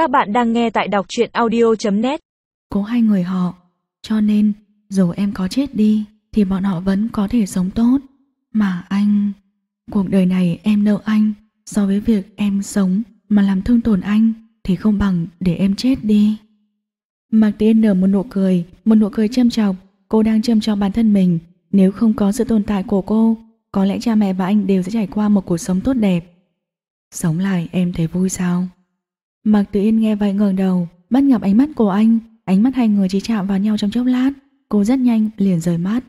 Các bạn đang nghe tại đọc truyện audio.net cố hai người họ, Cho nên, dù em có chết đi, Thì bọn họ vẫn có thể sống tốt. Mà anh, Cuộc đời này em nợ anh, So với việc em sống Mà làm thương tổn anh, Thì không bằng để em chết đi. Mạc Tiên nở một nụ cười, Một nụ cười châm chọc. Cô đang châm chọc bản thân mình. Nếu không có sự tồn tại của cô, Có lẽ cha mẹ và anh đều sẽ trải qua một cuộc sống tốt đẹp. Sống lại em thấy vui sao? Mạc Tử Yên nghe vậy ngẩng đầu Bắt gặp ánh mắt của anh, Ánh mắt hai người chỉ chạm vào nhau trong chốc lát, Cô rất nhanh liền rời mắt.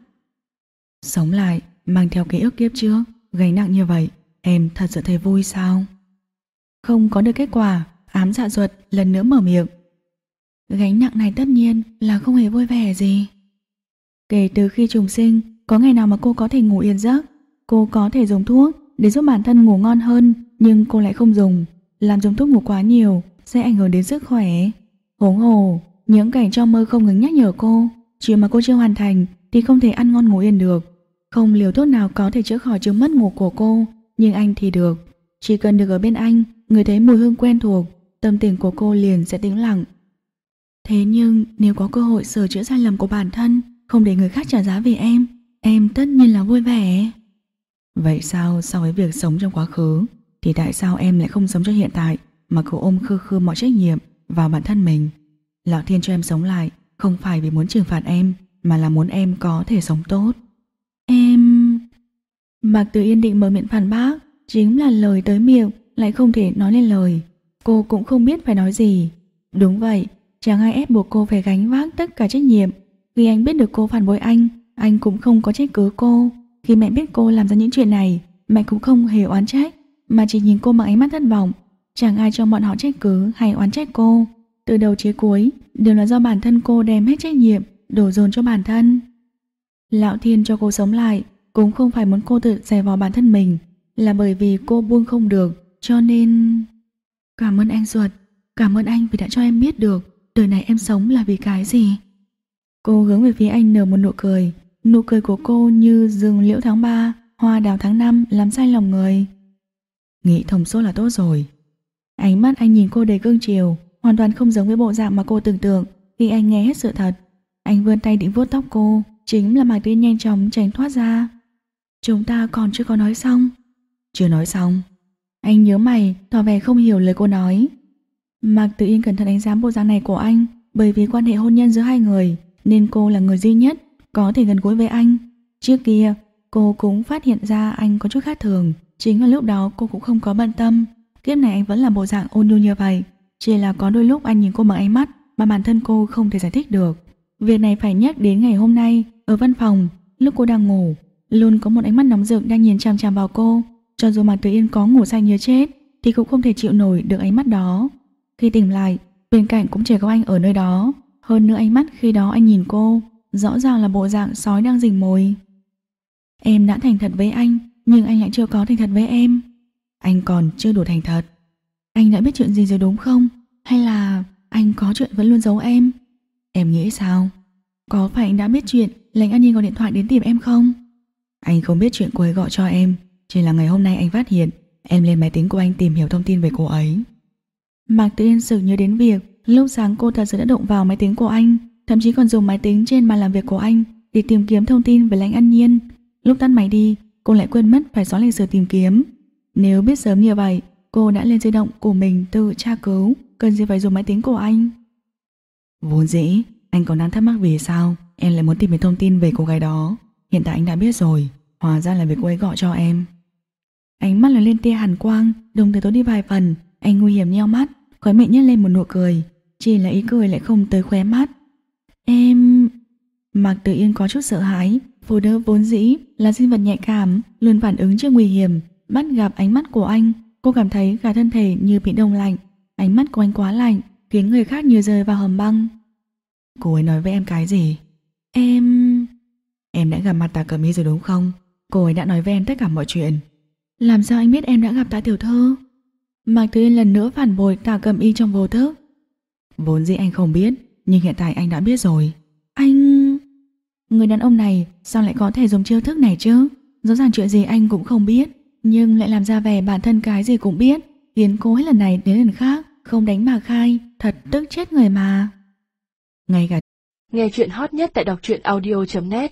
Sống lại, Mang theo ký ức kiếp trước, Gánh nặng như vậy, Em thật sự thấy vui sao? Không có được kết quả, Ám dạ ruột lần nữa mở miệng. Gánh nặng này tất nhiên là không hề vui vẻ gì. Kể từ khi trùng sinh, Có ngày nào mà cô có thể ngủ yên giấc? Cô có thể dùng thuốc để giúp bản thân ngủ ngon hơn, Nhưng cô lại không dùng. Làm dùng thuốc ngủ quá nhiều, Sẽ ảnh hưởng đến sức khỏe. Hống hồ, Những cảnh trong mơ không ngừng nhắc nhở cô, Chuyện mà cô chưa hoàn thành Thì không thể ăn ngon ngủ yên được. Không liều thuốc nào có thể chữa khỏi chứng mất ngủ của cô, Nhưng anh thì được. Chỉ cần được ở bên anh, Người thấy mùi hương quen thuộc, Tâm tình của cô liền sẽ tĩnh lặng. Thế nhưng, nếu có cơ hội sửa chữa sai lầm của bản thân, Không để người khác trả giá vì em Em tất nhiên là vui vẻ. Vậy sao so với việc sống trong quá khứ? Thì tại sao em lại không sống cho hiện tại Mà cứ ôm khư khư mọi trách nhiệm Vào bản thân mình? Lão Thiên cho em sống lại Không phải vì muốn trừng phạt em, Mà là muốn em có thể sống tốt. Em... Mạc Tử Yên định mở miệng phản bác, Chính là lời tới miệng Lại không thể nói lên lời. Cô cũng không biết phải nói gì. Đúng vậy Chẳng ai ép buộc cô phải gánh vác tất cả trách nhiệm. Khi anh biết được cô phản bội anh Anh cũng không có trách cứ cô. Khi mẹ biết cô làm ra những chuyện này, Mẹ cũng không hề oán trách. Mà chỉ nhìn cô bằng ánh mắt thất vọng Chẳng ai cho bọn họ trách cứ hay oán trách cô Từ đầu chí cuối Đều là do bản thân cô đem hết trách nhiệm Đổ dồn cho bản thân Lão Thiên cho cô sống lại Cũng không phải muốn cô tự dè vào bản thân mình Là bởi vì cô buông không được Cho nên... Cảm ơn anh ruột Cảm ơn anh vì đã cho em biết được đời này em sống là vì cái gì? Cô hướng về phía anh nở một nụ cười, nụ cười của cô như rừng liễu tháng 3, hoa đào tháng 5 làm say lòng người. Nghĩ thông suốt là tốt rồi. Ánh mắt anh nhìn cô đầy cương chiều, hoàn toàn không giống với bộ dạng mà cô tưởng tượng khi anh nghe hết sự thật. Anh vươn tay định vuốt tóc cô, chính là Mạc Tiên nhanh chóng tránh thoát ra. Chúng ta còn chưa có nói xong. Chưa nói xong. Anh nhớ mày, tỏ vẻ không hiểu lời cô nói. Mạc Tử Yên cẩn thận đánh giá bộ dạng này của anh bởi vì quan hệ hôn nhân giữa hai người nên cô là người duy nhất có thể gần gũi với anh. Trước kia, cô cũng phát hiện ra anh có chút khác thường chính là lúc đó cô cũng không có bận tâm. Kiếp này anh vẫn là bộ dạng ôn nhu như vậy chỉ là có đôi lúc anh nhìn cô bằng ánh mắt mà bản thân cô không thể giải thích được. Việc này phải nhắc đến ngày hôm nay ở văn phòng lúc cô đang ngủ luôn có một ánh mắt nóng rực đang nhìn chằm chằm vào cô cho dù mà Tử Yên có ngủ say như chết thì cũng không thể chịu nổi được ánh mắt đó. Khi tỉnh lại, bên cạnh cũng chỉ có anh ở nơi đó. Hơn nữa ánh mắt khi đó anh nhìn cô, rõ ràng là bộ dạng sói đang rình mồi. Em đã thành thật với anh, nhưng anh lại chưa có thành thật với em. Anh còn chưa đủ thành thật. Anh đã biết chuyện gì rồi đúng không? Hay là anh có chuyện vẫn luôn giấu em? Em nghĩ sao? Có phải anh đã biết chuyện lệnh An Nhiên gọi điện thoại đến tìm em không? Anh không biết chuyện cô ấy gọi cho em, chỉ là ngày hôm nay anh phát hiện em lên máy tính của anh tìm hiểu thông tin về cô ấy. Mạc tuyên sự nhớ đến việc lúc sáng cô thật sự đã động vào máy tính của anh, thậm chí còn dùng máy tính trên bàn làm việc của anh để tìm kiếm thông tin về lãnh an nhiên. Lúc tắt máy đi, cô lại quên mất phải xóa lịch sử tìm kiếm. Nếu biết sớm như vậy, cô đã lên di động của mình tự tra cứu, cần gì phải dùng máy tính của anh. Vốn dĩ, anh còn đang thắc mắc vì sao em lại muốn tìm hiểu thông tin về cô gái đó. Hiện tại anh đã biết rồi, hóa ra là việc cô ấy gọi cho em. Ánh mắt là lên tia hàn quang, đồng thời tối đi vài phần, anh nguy hiểm nheo mắt, khóe miệng nhếch lên một nụ cười, chỉ là ý cười lại không tới khóe mắt. Em... Mạc Tử Yên có chút sợ hãi, phụ nữ vốn dĩ là sinh vật nhạy cảm, luôn phản ứng trước nguy hiểm, bắt gặp ánh mắt của anh, cô cảm thấy cả thân thể như bị đông lạnh, ánh mắt của anh quá lạnh, khiến người khác như rơi vào hầm băng. Cô ấy nói với em cái gì? Em... Em đã gặp mặt Tà Cẩm Y rồi đúng không? Cô ấy đã nói với em tất cả mọi chuyện. Làm sao anh biết em đã gặp Tạ Tiểu Thư? Mạc Thư Yên lần nữa phản bội Tả Cầm Y trong vô thức. Vốn dĩ anh không biết, nhưng hiện tại anh đã biết rồi. Người đàn ông này sao lại có thể dùng chiêu thức này chứ? Rõ ràng chuyện gì anh cũng không biết, nhưng lại làm ra vẻ bản thân cái gì cũng biết, khiến cô hết lần này đến lần khác không đánh mà khai, thật tức chết người mà. Ngay cả Nghe chuyện hot nhất tại đọc truyện audio.net